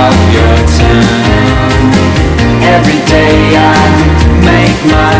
of your town. Every day I make my